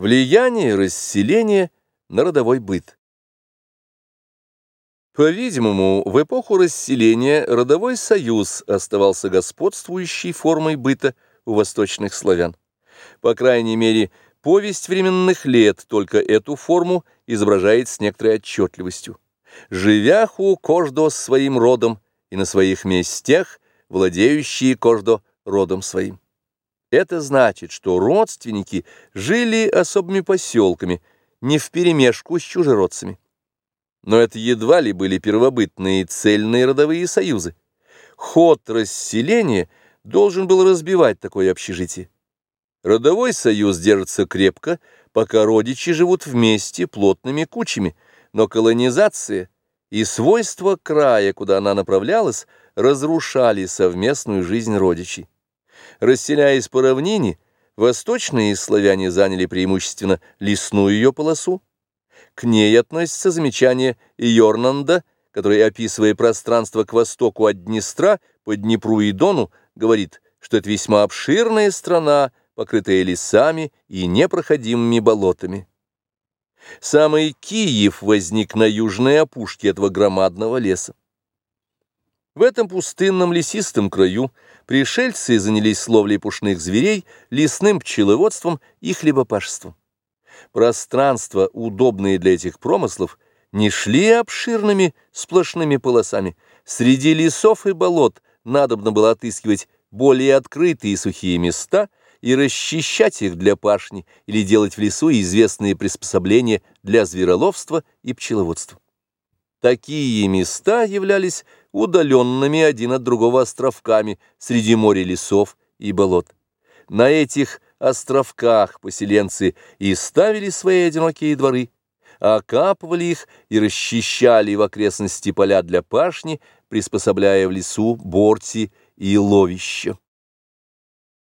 Влияние расселения на родовой быт. По-видимому, в эпоху расселения родовой союз оставался господствующей формой быта у восточных славян. По крайней мере, повесть временных лет только эту форму изображает с некоторой отчетливостью. «Живяху кождо своим родом, и на своих местях, владеющие кождо родом своим». Это значит, что родственники жили особыми поселками, не вперемешку с чужеродцами. Но это едва ли были первобытные цельные родовые союзы. Ход расселения должен был разбивать такое общежитие. Родовой союз держится крепко, пока родичи живут вместе плотными кучами, но колонизация и свойства края, куда она направлялась, разрушали совместную жизнь родичей. Расселяясь по равнине, восточные славяне заняли преимущественно лесную ее полосу. К ней относится замечание Йорнанда, который, описывая пространство к востоку от Днестра, по Днепру и Дону, говорит, что это весьма обширная страна, покрытая лесами и непроходимыми болотами. Самый Киев возник на южной опушке этого громадного леса. В этом пустынном лесистом краю пришельцы занялись ловлей пушных зверей, лесным пчеловодством и хлебопашеством. Пространства, удобные для этих промыслов, не шли обширными сплошными полосами. Среди лесов и болот надобно было отыскивать более открытые сухие места и расчищать их для пашни или делать в лесу известные приспособления для звероловства и пчеловодства. Такие места являлись удаленными один от другого островками среди моря лесов и болот. На этих островках поселенцы и ставили свои одинокие дворы, окапывали их и расчищали в окрестности поля для пашни, приспособляя в лесу борти и ловища.